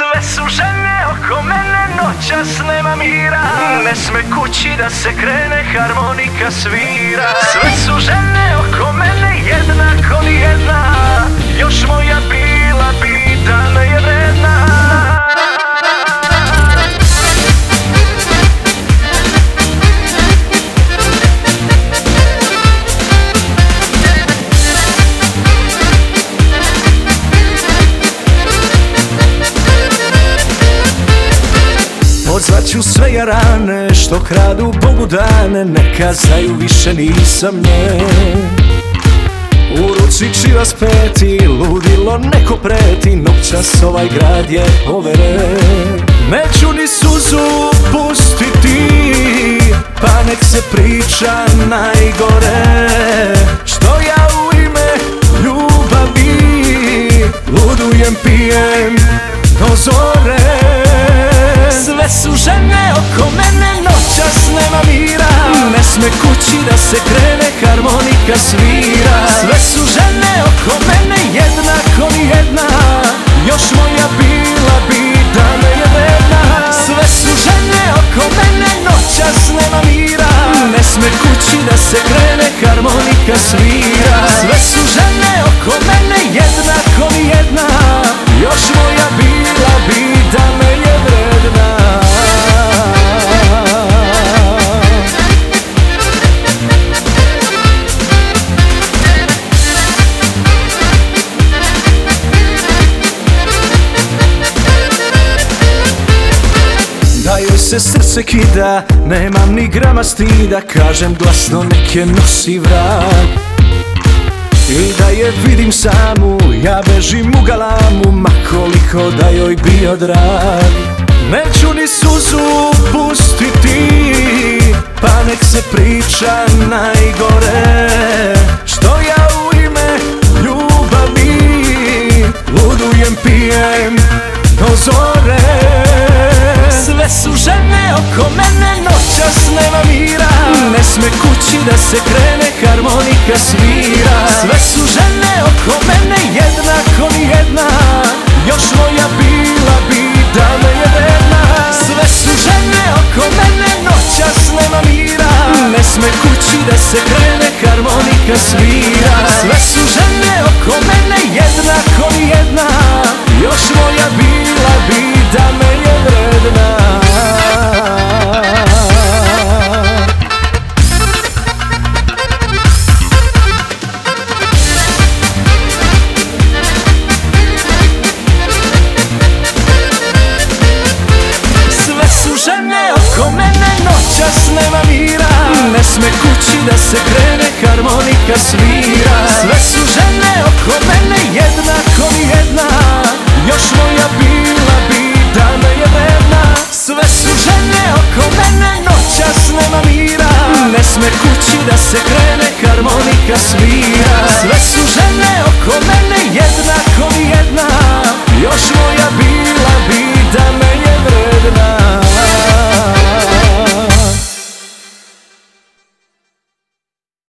Sve su žene oko mene, noćas nema mira. Ne sme kući da se krene, harmonika svira. Sve su žene oko mene, jednako ni jedna. Još moja bila pita sve jarane što kradu Bogu dane Neka znaju više nisam nje. U ruci čiva speti Ludilo neko preti Noćas ovaj grad je overe Neću ni suzu harmonika svira. Sve su žene oko mene, jednako ni jedna. Još moja bila bi da me je vredna Sve su žene oko mene, noćas nema mira. Ne sme kući da se krene, harmonika svira. Sve su žene oko mene, se srce kida, nemam ni grama stida Kažem glasno neke nosi vrag I da je vidim samu, ja bežim u galamu Ma koliko da joj bio drag. Neću ni suzu pustiti Pa nek se priča najgore oko mene, noćas nema mira. Ne sme kući da se krene, harmonika svira. Sve su žene oko mene, jednako ni jedna. Još moja bila bi da me je vredna Sve su žene oko mene, noćas nema mira. Ne sme kući da se krene, harmonika svira. Sve su žene oko mene, jednako ni jedna noćas nema mira. Ne sme kući da se krene, harmonika svira. Sve su žene